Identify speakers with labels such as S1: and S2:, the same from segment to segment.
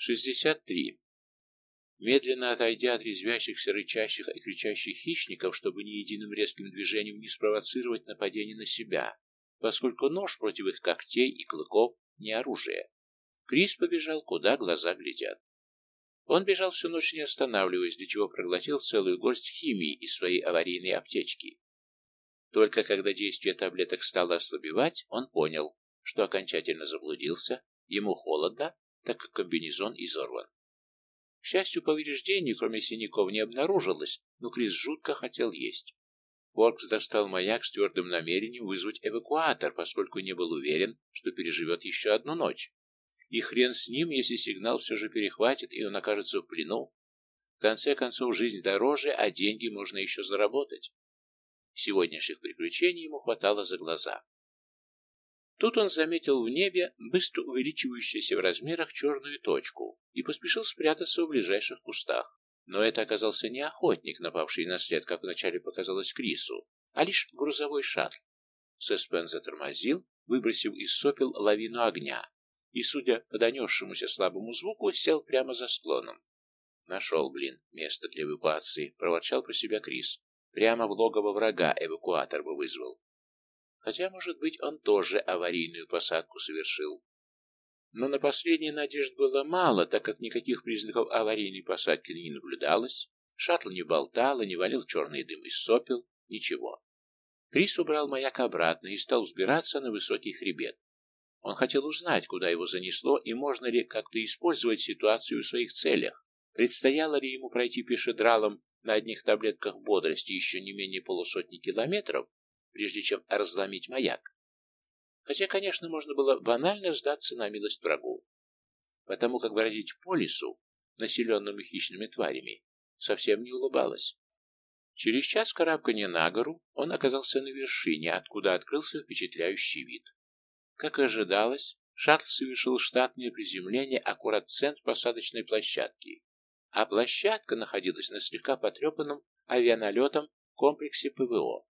S1: 63. Медленно отойдя от резвящихся, рычащих и кричащих хищников, чтобы ни единым резким движением не спровоцировать нападение на себя, поскольку нож против их когтей и клыков не оружие, Крис побежал, куда глаза глядят. Он бежал всю ночь не останавливаясь, для чего проглотил целую горсть химии из своей аварийной аптечки. Только когда действие таблеток стало ослабевать, он понял, что окончательно заблудился, ему холодно, так как комбинезон изорван. К счастью, повреждений, кроме синяков, не обнаружилось, но Крис жутко хотел есть. Форкс достал маяк с твердым намерением вызвать эвакуатор, поскольку не был уверен, что переживет еще одну ночь. И хрен с ним, если сигнал все же перехватит, и он окажется в плену. В конце концов, жизнь дороже, а деньги можно еще заработать. Сегодняшних приключений ему хватало за глаза. Тут он заметил в небе быстро увеличивающуюся в размерах черную точку и поспешил спрятаться в ближайших кустах. Но это оказался не охотник, напавший на след, как вначале показалось Крису, а лишь грузовой шаттл. Сеспен затормозил, выбросив из сопел лавину огня, и, судя по донесшемуся слабому звуку, сел прямо за склоном. «Нашел, блин, место для эвакуации», — проворчал про себя Крис. «Прямо в логово врага эвакуатор бы вызвал. Хотя, может быть, он тоже аварийную посадку совершил. Но на последней надежд было мало, так как никаких признаков аварийной посадки не наблюдалось. Шаттл не болтал и не валил черный дым из сопел, ничего. Крис убрал маяк обратно и стал взбираться на высокий хребет. Он хотел узнать, куда его занесло и можно ли как-то использовать ситуацию в своих целях. Предстояло ли ему пройти пешедралом на одних таблетках бодрости еще не менее полусотни километров, прежде чем разломить маяк. Хотя, конечно, можно было банально сдаться на милость врагу, потому как бродить по лесу, населенному хищными тварями, совсем не улыбалось. Через час карабкания на гору он оказался на вершине, откуда открылся впечатляющий вид. Как и ожидалось, шаттл совершил штатное приземление аккурат в центр посадочной площадки, а площадка находилась на слегка потрепанном авианалетом комплексе ПВО.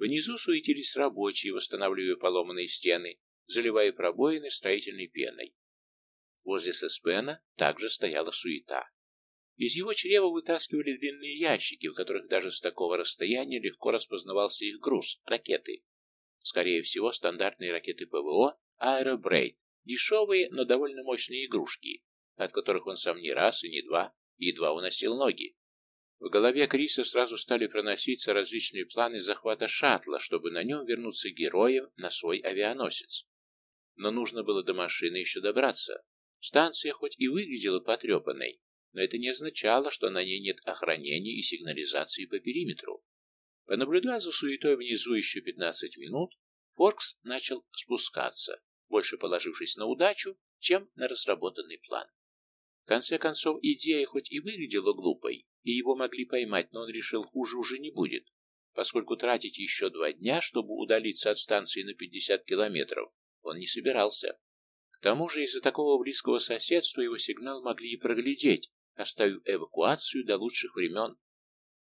S1: Внизу суетились рабочие, восстанавливая поломанные стены, заливая пробоины строительной пеной. Возле Сеспена также стояла суета. Из его чрева вытаскивали длинные ящики, в которых даже с такого расстояния легко распознавался их груз — ракеты. Скорее всего, стандартные ракеты ПВО «Аэробрейд», дешевые, но довольно мощные игрушки, от которых он сам не раз и не два едва уносил ноги. В голове Криса сразу стали проноситься различные планы захвата шаттла, чтобы на нем вернуться героем на свой авианосец. Но нужно было до машины еще добраться. Станция хоть и выглядела потрепанной, но это не означало, что на ней нет охранения и сигнализации по периметру. Понаблюдав за суетой внизу еще 15 минут, Форкс начал спускаться, больше положившись на удачу, чем на разработанный план. Конце концов, идея хоть и выглядела глупой, и его могли поймать, но он решил, хуже уже не будет, поскольку тратить еще два дня, чтобы удалиться от станции на 50 километров, он не собирался. К тому же из-за такого близкого соседства его сигнал могли и проглядеть, оставив эвакуацию до лучших времен.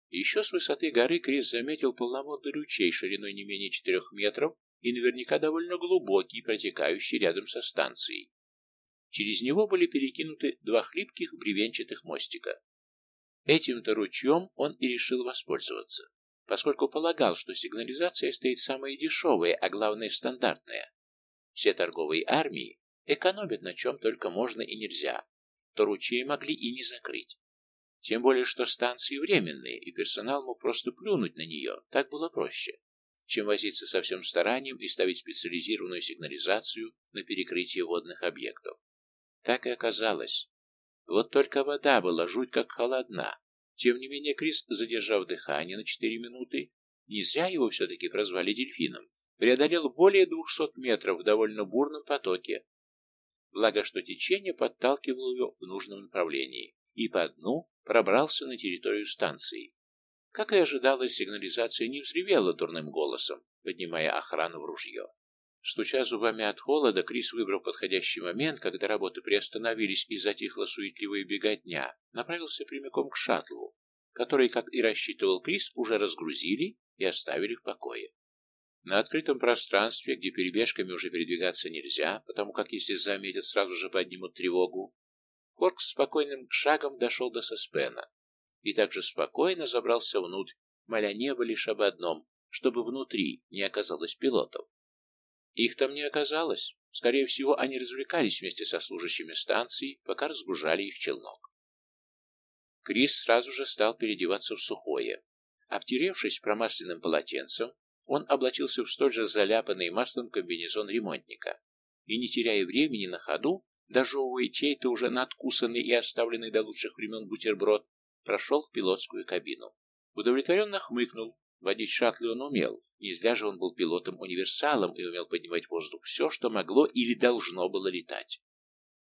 S1: Еще с высоты горы Крис заметил полноводный ручей шириной не менее четырех метров и наверняка довольно глубокий, протекающий рядом со станцией. Через него были перекинуты два хлипких бревенчатых мостика. Этим-то ручьем он и решил воспользоваться, поскольку полагал, что сигнализация стоит самая дешевая, а главное стандартная. Все торговые армии экономят на чем только можно и нельзя, то ручей могли и не закрыть. Тем более, что станции временные, и персонал мог просто плюнуть на нее, так было проще, чем возиться со всем старанием и ставить специализированную сигнализацию на перекрытие водных объектов. Так и оказалось. Вот только вода была жуть как холодна. Тем не менее Крис, задержав дыхание на четыре минуты, не зря его все-таки прозвали дельфином, преодолел более двухсот метров в довольно бурном потоке. Благо, что течение подталкивало его в нужном направлении, и по дну пробрался на территорию станции. Как и ожидалось, сигнализация не взревела дурным голосом, поднимая охрану в ружье. Стуча зубами от холода, Крис выбрал подходящий момент, когда работы приостановились и затихла суетливая беготня, направился прямиком к шаттлу, который, как и рассчитывал Крис, уже разгрузили и оставили в покое. На открытом пространстве, где перебежками уже передвигаться нельзя, потому как если заметят, сразу же поднимут тревогу, Корк спокойным шагом дошел до Соспена и также спокойно забрался внутрь, моля небо лишь об одном, чтобы внутри не оказалось пилотов. Их там не оказалось. Скорее всего, они развлекались вместе со служащими станции, пока разгружали их челнок. Крис сразу же стал переодеваться в сухое. Обтеревшись промасленным полотенцем, он облачился в столь же заляпанный маслом комбинезон ремонтника и, не теряя времени на ходу, дожевывая чей-то уже надкусанный и оставленный до лучших времен бутерброд, прошел в пилотскую кабину. Удовлетворенно хмыкнул. Водить шаттлы он умел. Не зря же он был пилотом-универсалом и умел поднимать в воздух все, что могло или должно было летать.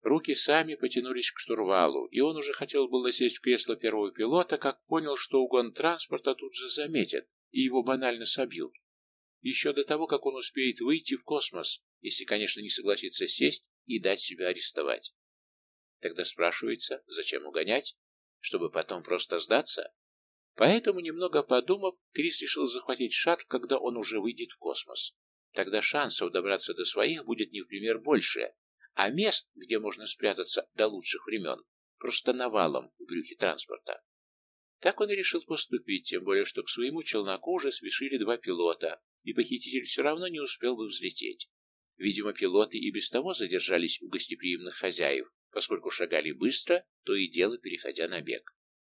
S1: Руки сами потянулись к штурвалу, и он уже хотел было сесть в кресло первого пилота, как понял, что угон транспорта тут же заметят, и его банально собьют. Еще до того, как он успеет выйти в космос, если, конечно, не согласится сесть и дать себя арестовать. Тогда спрашивается, зачем угонять? Чтобы потом просто сдаться? Поэтому, немного подумав, Крис решил захватить шаттл, когда он уже выйдет в космос. Тогда шансов добраться до своих будет не в пример больше, а мест, где можно спрятаться до лучших времен, просто навалом в брюхе транспорта. Так он и решил поступить, тем более, что к своему челноку уже спешили два пилота, и похититель все равно не успел бы взлететь. Видимо, пилоты и без того задержались у гостеприимных хозяев, поскольку шагали быстро, то и дело переходя на бег.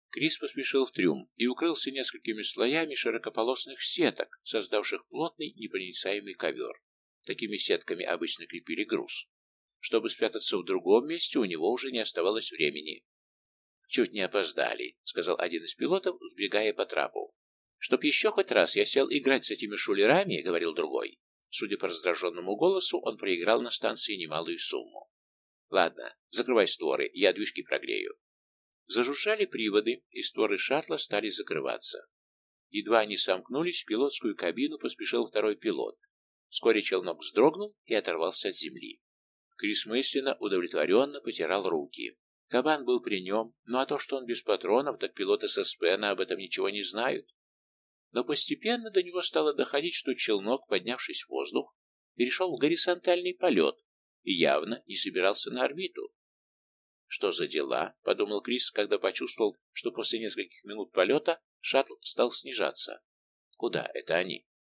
S1: Крис поспешил в трюм и укрылся несколькими слоями широкополосных сеток, создавших плотный непроницаемый ковер. Такими сетками обычно крепили груз. Чтобы спрятаться в другом месте, у него уже не оставалось времени. «Чуть не опоздали», — сказал один из пилотов, сбегая по трапу. «Чтоб еще хоть раз я сел играть с этими шулерами», — говорил другой. Судя по раздраженному голосу, он проиграл на станции немалую сумму. «Ладно, закрывай створы, я движки прогрею». Зажужжали приводы, и створы шаттла стали закрываться. Едва они сомкнулись, в пилотскую кабину поспешил второй пилот. Вскоре челнок вздрогнул и оторвался от земли. Крис мысленно, удовлетворенно потирал руки. Кабан был при нем, ну а то, что он без патронов, так пилоты ССПН об этом ничего не знают. Но постепенно до него стало доходить, что челнок, поднявшись в воздух, перешел в горизонтальный полет и явно не собирался на орбиту. «Что за дела?» — подумал Крис, когда почувствовал, что после нескольких минут полета шаттл стал снижаться. «Куда это они?»